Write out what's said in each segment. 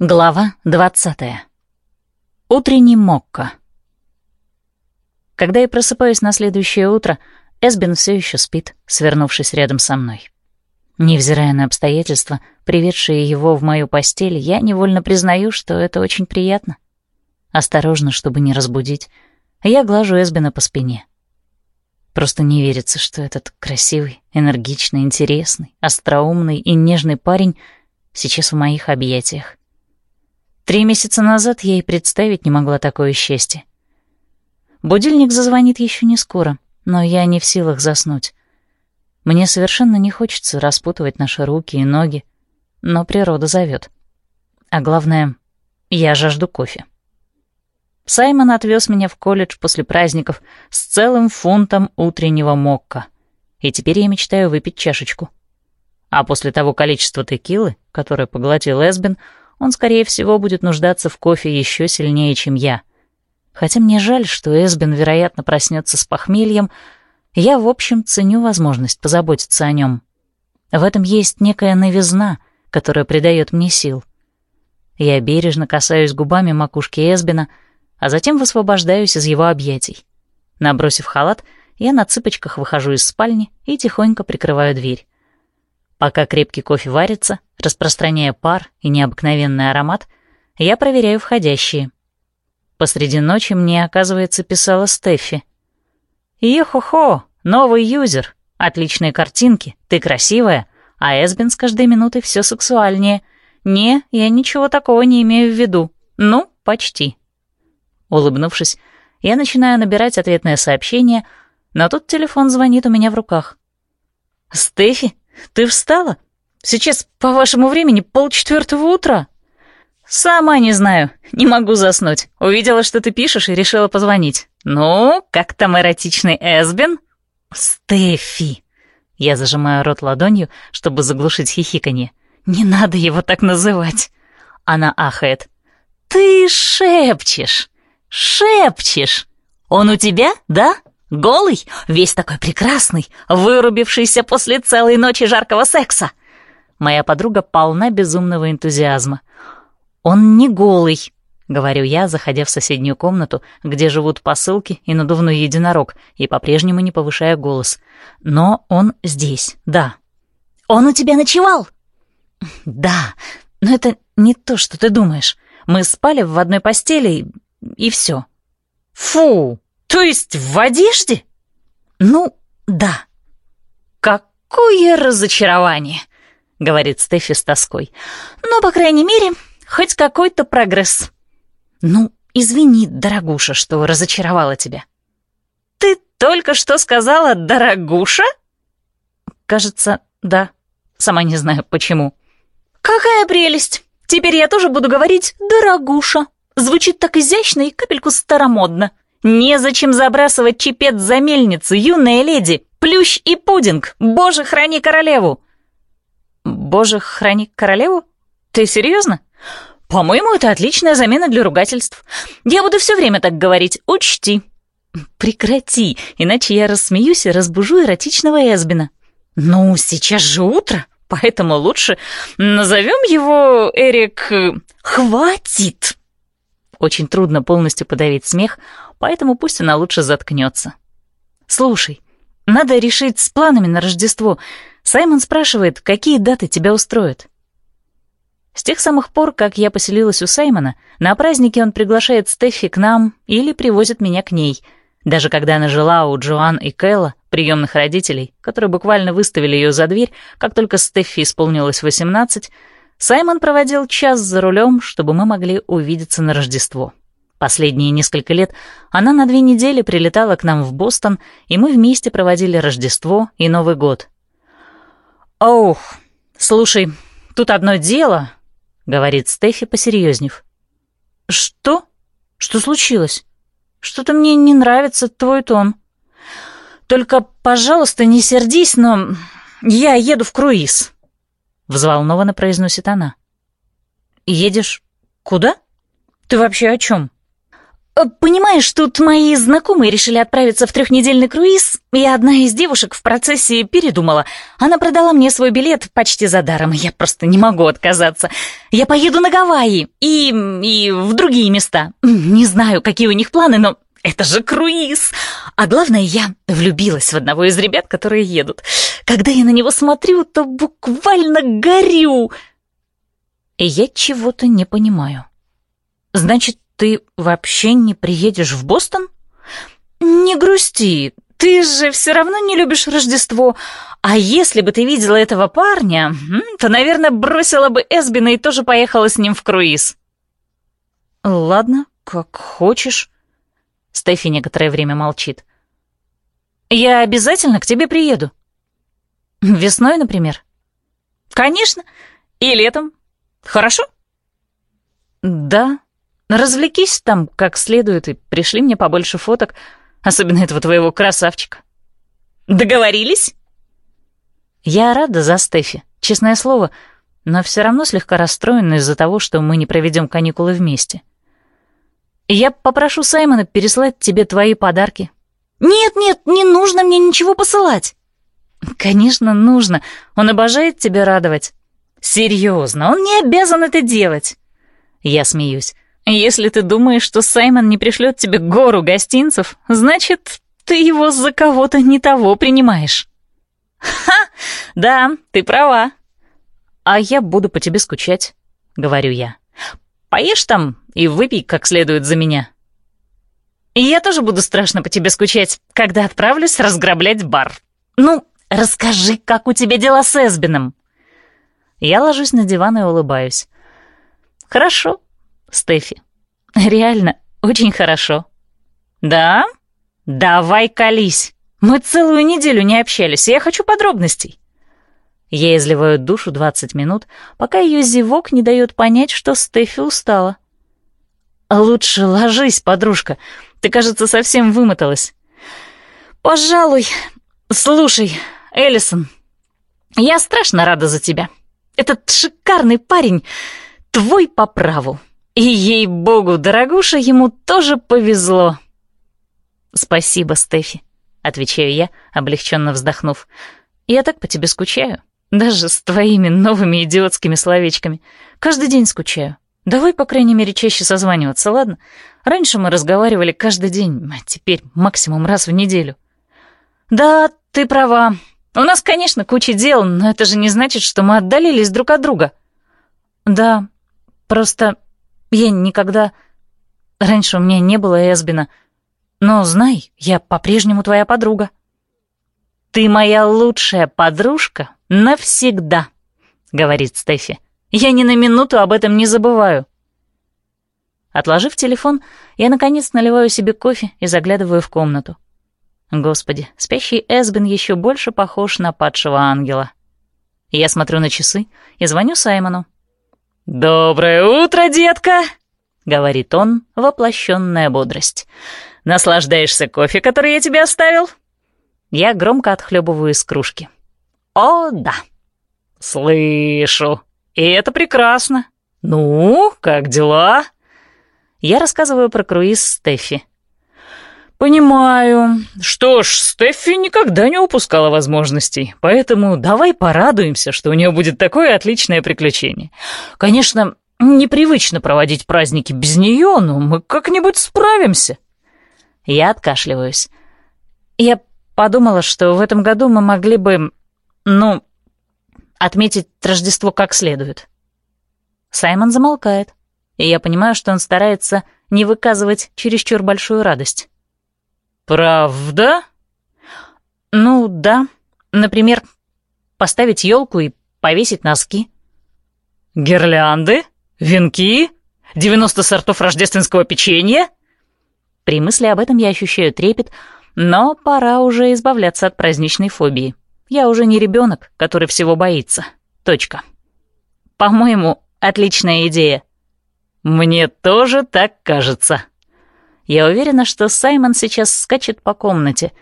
Глава двадцатая. Утренний мокко. Когда я просыпаюсь на следующее утро, Эсбин все еще спит, свернувшись рядом со мной. Невзирая на обстоятельства, приведшие его в мою постель, я невольно признаю, что это очень приятно. Осторожно, чтобы не разбудить, я глажу Эсбина по спине. Просто не верится, что этот красивый, энергичный, интересный, остроумный и нежный парень сейчас в моих объятиях. Три месяца назад я и представить не могла такое счастье. Будильник зазвонит еще не скоро, но я не в силах заснуть. Мне совершенно не хочется распутывать наши руки и ноги, но природа зовет. А главное, я жажду кофе. Саймон отвез меня в колледж после праздников с целым фунтом утреннего мокка, и теперь я мечтаю выпить чашечку. А после того количества текилы, которое поглотил Эсбин, он, скорее всего, будет нуждаться в кофе еще сильнее, чем я. Хотя мне жаль, что Эсбин, вероятно, проснется с похмельем, я, в общем, ценю возможность позаботиться о нем. В этом есть некая новизна, которая придает мне сил. Я бережно касаюсь губами макушки Эсбина, а затем высвобождаюсь из его объятий. Набросив халат, я на цыпочках выхожу из спальни и тихонько прикрываю дверь. Пока крепкий кофе варится, распространяя пар и необыкновенный аромат, я проверяю входящие. Посреди ночи мне, оказывается, писала Стеффи. «Е-хо-хо, новый юзер, отличные картинки, ты красивая, а Эсбин с каждой минутой все сексуальнее. Не, я ничего такого не имею в виду. Ну, почти». Улыбнувшись, я начинаю набирать ответное сообщение, но тут телефон звонит у меня в руках. «Стефи, ты встала? Сейчас, по вашему времени, полчетвертого утра. Сама не знаю, не могу заснуть. Увидела, что ты пишешь, и решила позвонить. Ну, как там эротичный Эсбин? Стефи. Я зажимаю рот ладонью, чтобы заглушить хихиканье. Не надо его так называть. Она ахает. Ты шепчешь, шепчешь. Он у тебя, да? Голый, весь такой прекрасный, вырубившийся после целой ночи жаркого секса. Моя подруга полна безумного энтузиазма. «Он не голый», — говорю я, заходя в соседнюю комнату, где живут посылки и надувной единорог, и по-прежнему не повышая голос. «Но он здесь, да». «Он у тебя ночевал?» «Да, но это не то, что ты думаешь. Мы спали в одной постели, и, и все». «Фу!» То есть в одежде? Ну, да. Какое разочарование, говорит Стефи с тоской. Но, по крайней мере, хоть какой-то прогресс. Ну, извини, дорогуша, что разочаровала тебя. Ты только что сказала «дорогуша»? Кажется, да. Сама не знаю, почему. Какая прелесть! Теперь я тоже буду говорить «дорогуша». Звучит так изящно и капельку старомодно. Незачем забрасывать чепец за мельницу, юная леди! Плющ и пудинг! Боже, храни королеву!» «Боже, храни королеву? Ты серьезно? По-моему, это отличная замена для ругательств. Я буду все время так говорить, учти». «Прекрати, иначе я рассмеюсь и разбужу эротичного Эсбина». «Ну, сейчас же утро, поэтому лучше назовем его Эрик...» «Хватит!» Очень трудно полностью подавить смех, поэтому пусть она лучше заткнется. «Слушай, надо решить с планами на Рождество. Саймон спрашивает, какие даты тебя устроят?» С тех самых пор, как я поселилась у Саймона, на праздники он приглашает Стефи к нам или привозит меня к ней. Даже когда она жила у Джоан и Кэлла, приемных родителей, которые буквально выставили ее за дверь, как только Стефи исполнилось 18, Саймон проводил час за рулем, чтобы мы могли увидеться на Рождество. Последние несколько лет она на две недели прилетала к нам в Бостон, и мы вместе проводили Рождество и Новый год. «Ох, слушай, тут одно дело», — говорит Стефи, посерьезнев. «Что? Что случилось? Что-то мне не нравится твой тон. Только, пожалуйста, не сердись, но я еду в круиз». — взволнованно произносит она. «Едешь куда? Ты вообще о чем?» Э, «Понимаешь, тут мои знакомые решили отправиться в трехнедельный круиз, и одна из девушек в процессе передумала. Она продала мне свой билет почти за даром, я просто не могу отказаться. Я поеду на Гавайи и... и в другие места. Не знаю, какие у них планы, но это же круиз! А главное, я влюбилась в одного из ребят, которые едут. Когда я на него смотрю, то буквально горю. Я чего-то не понимаю. Значит, ты вообще не приедешь в Бостон? Не грусти, ты же все равно не любишь Рождество. А если бы ты видела этого парня, то, наверное, бросила бы Эсбина и тоже поехала с ним в круиз. Ладно, как хочешь. Стефи некоторое время молчит. Я обязательно к тебе приеду. Весной, например. Конечно. И летом. Хорошо? Да, Развлекись там как следует и пришли мне побольше фоток, особенно этого твоего красавчика. Договорились? Я рада за Стефи, честное слово, но все равно слегка расстроена из-за того, что мы не проведем каникулы вместе. Я попрошу Саймона переслать тебе твои подарки. Нет-нет, не нужно мне ничего посылать. Конечно, нужно. Он обожает тебя радовать. Серьезно, он не обязан это делать. Я смеюсь. Если ты думаешь, что Саймон не пришлет тебе гору гостинцев, значит, ты его за кого-то не того принимаешь. Ха! Да, ты права. А я буду по тебе скучать, говорю я. Поешь там и выпей как следует за меня. Я тоже буду страшно по тебе скучать, когда отправлюсь разграблять бар. Ну, расскажи, как у тебя дела с Эсбином. Я ложусь на диван и улыбаюсь. Хорошо, Стефи. Реально, очень хорошо. Да? Давай колись. Мы целую неделю не общались, я хочу подробностей. Я изливаю душу 20 минут, пока ее зевок не дает понять, что Стефи устала. «Лучше ложись, подружка. Ты, кажется, совсем вымоталась». «Пожалуй. Слушай, Эллисон, я страшно рада за тебя. Этот шикарный парень твой по праву. И ей-богу, дорогуша, ему тоже повезло. Спасибо, Стефи, отвечаю я, облегченно вздохнув. Я так по тебе скучаю. Даже с твоими новыми идиотскими словечками. Каждый день скучаю. Давай, по крайней мере, чаще созваниваться, ладно? Раньше мы разговаривали каждый день, а теперь максимум раз в неделю. Да, ты права. У нас, конечно, куча дел, но это же не значит, что мы отдалились друг от друга. Да, просто я никогда... Раньше у меня не было Эсбина. Но знай, я по-прежнему твоя подруга. Ты моя лучшая подружка навсегда, говорит Стефи. Я ни на минуту об этом не забываю. Отложив телефон, я наконец наливаю себе кофе и заглядываю в комнату. Господи, спящий Эсбин еще больше похож на падшего ангела. Я смотрю на часы и звоню Саймону. «Доброе утро, детка!» — говорит он, воплощенная бодрость. «Наслаждаешься кофе, который я тебе оставил?» Я громко отхлебываю из кружки. «О, да!» «Слышу! И это прекрасно! Ну, как дела?» Я рассказываю про круиз Стефи. «Понимаю. Что ж, Стеффи никогда не упускала возможностей, поэтому давай порадуемся, что у нее будет такое отличное приключение. Конечно, непривычно проводить праздники без нее, но мы как-нибудь справимся». Я откашливаюсь. Я подумала, что в этом году мы могли бы, ну, отметить Рождество как следует. Саймон замолкает, и я понимаю, что он старается не выказывать чересчур большую радость. «Правда?» «Ну, да. Например, поставить елку и повесить носки». «Гирлянды? Венки? 90 сортов рождественского печенья?» При мысли об этом я ощущаю трепет, но пора уже избавляться от праздничной фобии. Я уже не ребенок, который всего боится. Точка. По-моему, отличная идея. Мне тоже так кажется. Я уверена, что Саймон сейчас скачет по комнате,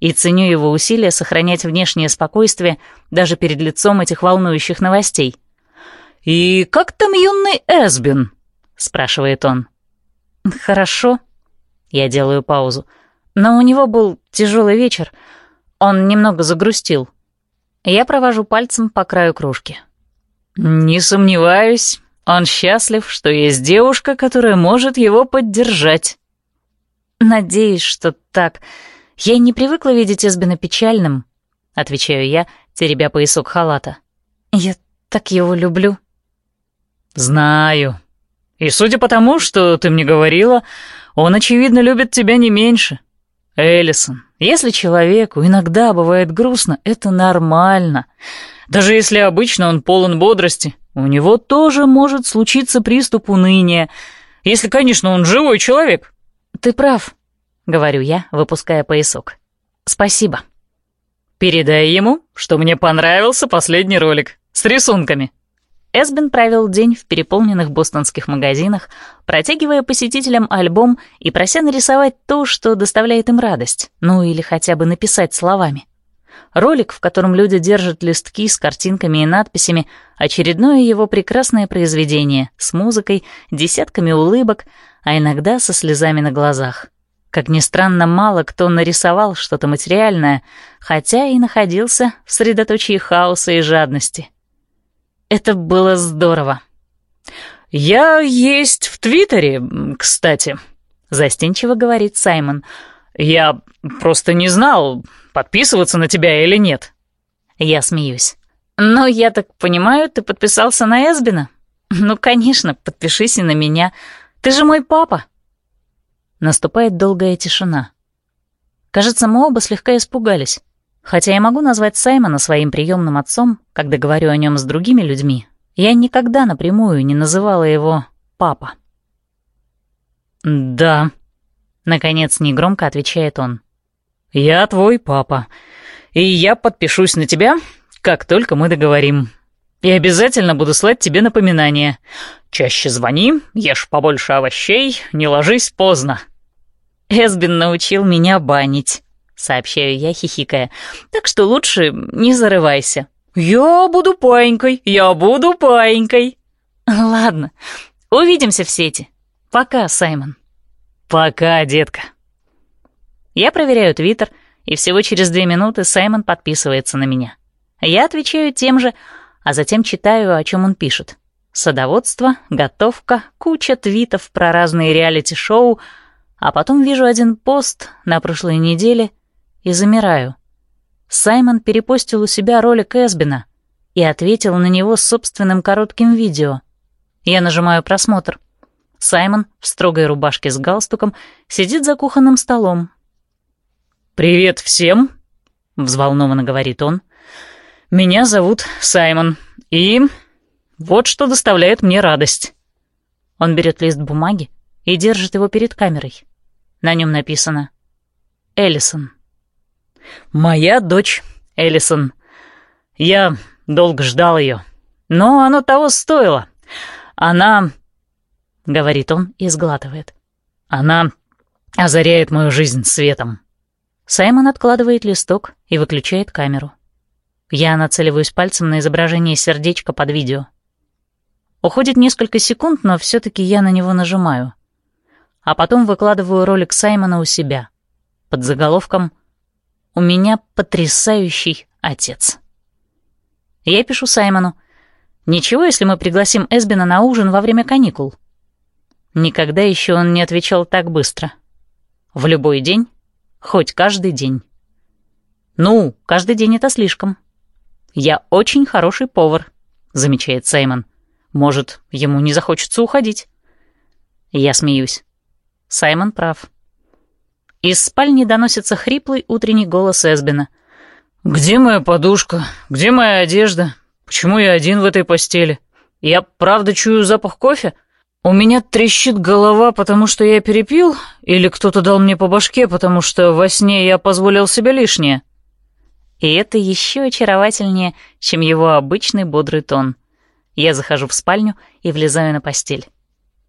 и ценю его усилия сохранять внешнее спокойствие даже перед лицом этих волнующих новостей. «И как там юный Эсбин?» — спрашивает он. «Хорошо. Я делаю паузу. Но у него был тяжелый вечер. Он немного загрустил. Я провожу пальцем по краю кружки. «Не сомневаюсь, он счастлив, что есть девушка, которая может его поддержать». «Надеюсь, что так. Я не привыкла видеть Эсбина печальным», — отвечаю я, теребя поясок халата. «Я так его люблю». «Знаю. И судя по тому, что ты мне говорила, он, очевидно, любит тебя не меньше. Эллисон, если человеку иногда бывает грустно, это нормально. Даже если обычно он полон бодрости, у него тоже может случиться приступ уныния, если, конечно, он живой человек. Ты прав, говорю я, выпуская поясок. Спасибо. Передай ему, что мне понравился последний ролик с рисунками. Эсбин провел день в переполненных бостонских магазинах, протягивая посетителям альбом и прося нарисовать то, что доставляет им радость, ну или хотя бы написать словами. Ролик, в котором люди держат листки с картинками и надписями, очередное его прекрасное произведение с музыкой, десятками улыбок, а иногда со слезами на глазах. Как ни странно, мало кто нарисовал что-то материальное, хотя и находился в средоточии хаоса и жадности — это было здорово. «Я есть в Твиттере, кстати», — застенчиво говорит Саймон. «Я просто не знал, подписываться на тебя или нет». Я смеюсь. «Но я так понимаю, ты подписался на Эсбина?» «Ну, конечно, подпишись и на меня. Ты же мой папа». Наступает долгая тишина. Кажется, мы оба слегка испугались. Хотя я могу назвать Саймона своим приемным отцом, когда говорю о нем с другими людьми, я никогда напрямую не называла его «папа». «Да», — наконец негромко отвечает он. «Я твой папа, и я подпишусь на тебя, как только мы договорим. И обязательно буду слать тебе напоминания. Чаще звони, ешь побольше овощей, не ложись поздно». Эсбин научил меня банить сообщаю я, хихикая. «Так что лучше не зарывайся». «Я буду паинькой, я буду паинькой». «Ладно, увидимся в сети. Пока, Саймон». «Пока, детка». Я проверяю Твиттер, и всего через две минуты Саймон подписывается на меня. Я отвечаю тем же, а затем читаю, о чем он пишет. Садоводство, готовка, куча твитов про разные реалити-шоу, а потом вижу один пост на прошлой неделе — и замираю. Саймон перепостил у себя ролик Эсбина и ответил на него собственным коротким видео. Я нажимаю «Просмотр». Саймон в строгой рубашке с галстуком сидит за кухонным столом. «Привет всем!» — взволнованно говорит он. «Меня зовут Саймон, и вот что доставляет мне радость». Он берет лист бумаги и держит его перед камерой. На нем написано «Эллисон». Моя дочь Эллисон. Я долго ждал ее, но оно того стоило. Она, говорит он и сглатывает. Она озаряет мою жизнь светом. Саймон откладывает листок и выключает камеру. Я нацеливаюсь пальцем на изображение сердечка под видео. Уходит несколько секунд, но все-таки я на него нажимаю. А потом выкладываю ролик Саймона у себя. Под заголовком. У меня потрясающий отец. Я пишу Саймону. Ничего, если мы пригласим Эсбина на ужин во время каникул. Никогда еще он не отвечал так быстро. В любой день, хоть каждый день. Ну, каждый день это слишком. Я очень хороший повар, замечает Саймон. Может, ему не захочется уходить. Я смеюсь. Саймон прав. Из спальни доносится хриплый утренний голос Эсбина. «Где моя подушка? Где моя одежда? Почему я один в этой постели? Я правда чую запах кофе? У меня трещит голова, потому что я перепил? Или кто-то дал мне по башке, потому что во сне я позволил себе лишнее?» И это еще очаровательнее, чем его обычный бодрый тон. Я захожу в спальню и влезаю на постель.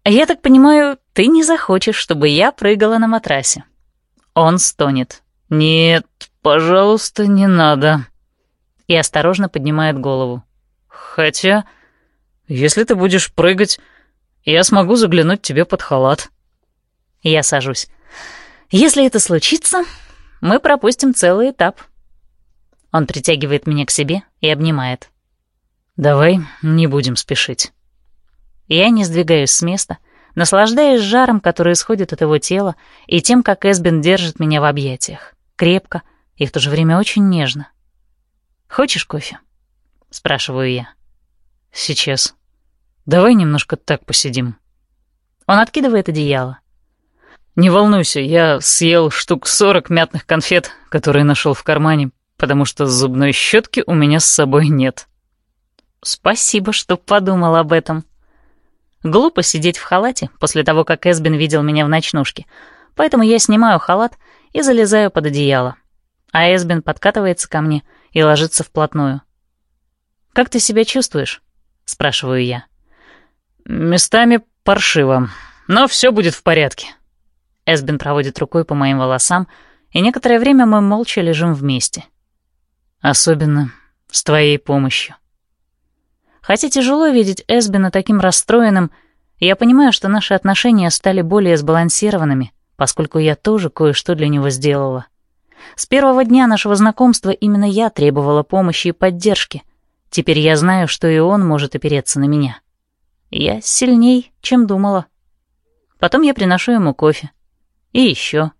«Я так понимаю, ты не захочешь, чтобы я прыгала на матрасе?» Он стонет. «Нет, пожалуйста, не надо». И осторожно поднимает голову. «Хотя, если ты будешь прыгать, я смогу заглянуть тебе под халат». Я сажусь. Если это случится, мы пропустим целый этап. Он притягивает меня к себе и обнимает. Давай не будем спешить. Я не сдвигаюсь с места, наслаждаясь жаром, который исходит от его тела, и тем, как Эсбин держит меня в объятиях. Крепко и в то же время очень нежно. «Хочешь кофе?» — спрашиваю я. «Сейчас. Давай немножко так посидим». Он откидывает одеяло. «Не волнуйся, я съел штук сорок мятных конфет, которые нашел в кармане, потому что зубной щетки у меня с собой нет». «Спасибо, что подумал об этом». Глупо сидеть в халате после того, как Эсбин видел меня в ночнушке, поэтому я снимаю халат и залезаю под одеяло. А Эсбин подкатывается ко мне и ложится вплотную. «Как ты себя чувствуешь?» — спрашиваю я. «Местами паршиво, но все будет в порядке». Эсбин проводит рукой по моим волосам, и некоторое время мы молча лежим вместе. Особенно с твоей помощью. Хотя тяжело видеть Эсбина таким расстроенным, я понимаю, что наши отношения стали более сбалансированными, поскольку я тоже кое-что для него сделала. С первого дня нашего знакомства именно я требовала помощи и поддержки. Теперь я знаю, что и он может опереться на меня. Я сильней, чем думала. Потом я приношу ему кофе. И еще.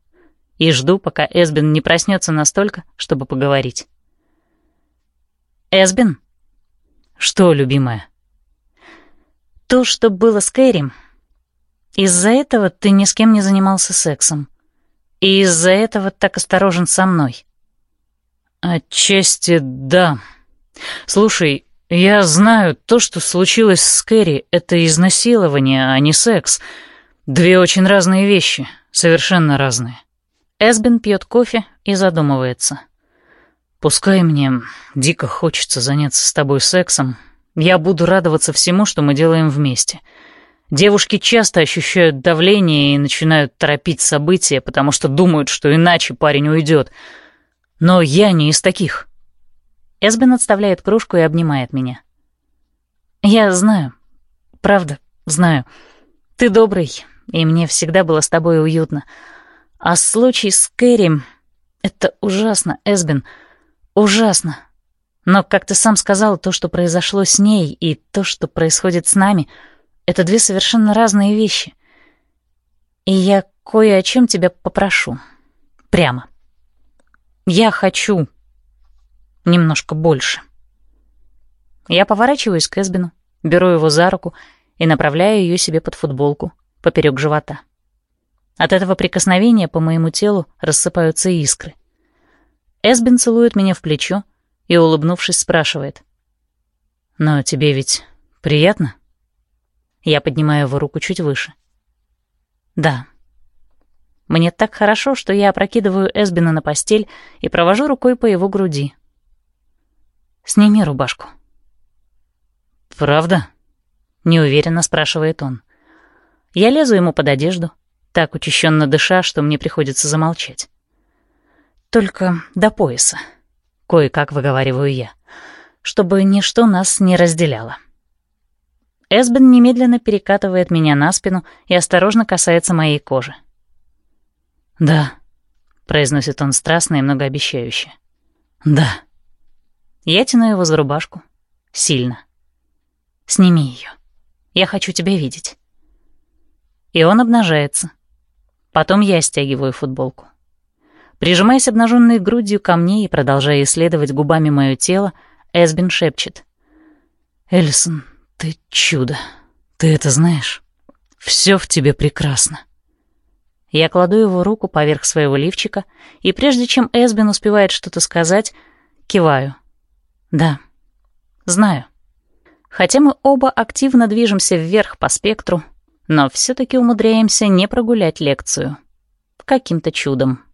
И жду, пока Эсбин не проснется настолько, чтобы поговорить. «Эсбин?» «Что, любимая?» «То, что было с Кэрри. Из-за этого ты ни с кем не занимался сексом. И из-за этого так осторожен со мной». «Отчасти да. Слушай, я знаю, то, что случилось с Кэрри, это изнасилование, а не секс. Две очень разные вещи, совершенно разные». Эсбин пьет кофе и задумывается. Пускай мне дико хочется заняться с тобой сексом, я буду радоваться всему, что мы делаем вместе. Девушки часто ощущают давление и начинают торопить события, потому что думают, что иначе парень уйдет. Но я не из таких. Эсбин отставляет кружку и обнимает меня. Я знаю. Правда, знаю. Ты добрый, и мне всегда было с тобой уютно. А случай с Кэрри — это ужасно, Эсбин — Ужасно. Но, как ты сам сказал, то, что произошло с ней, и то, что происходит с нами, это две совершенно разные вещи. И я кое о чем тебя попрошу. Прямо. Я хочу немножко больше. Я поворачиваюсь к Эсбину, беру его за руку и направляю ее себе под футболку, поперек живота. От этого прикосновения по моему телу рассыпаются искры. Эсбин целует меня в плечо и, улыбнувшись, спрашивает. «Но тебе ведь приятно?» Я поднимаю его руку чуть выше. «Да». Мне так хорошо, что я опрокидываю Эсбина на постель и провожу рукой по его груди. «Сними рубашку». «Правда?» — неуверенно спрашивает он. Я лезу ему под одежду, так учащенно дыша, что мне приходится замолчать. Только до пояса. Кое-как выговариваю я. Чтобы ничто нас не разделяло. Эсбен немедленно перекатывает меня на спину и осторожно касается моей кожи. «Да», — произносит он страстно и многообещающе. «Да». Я тяну его за рубашку. Сильно. «Сними ее. Я хочу тебя видеть». И он обнажается. Потом я стягиваю футболку. Прижимаясь обнаженной грудью ко мне и продолжая исследовать губами мое тело, Эсбин шепчет. «Эллисон, ты чудо. Ты это знаешь? Все в тебе прекрасно». Я кладу его руку поверх своего лифчика, и прежде чем Эсбин успевает что-то сказать, киваю. «Да, знаю». Хотя мы оба активно движемся вверх по спектру, но все таки умудряемся не прогулять лекцию. Каким-то чудом.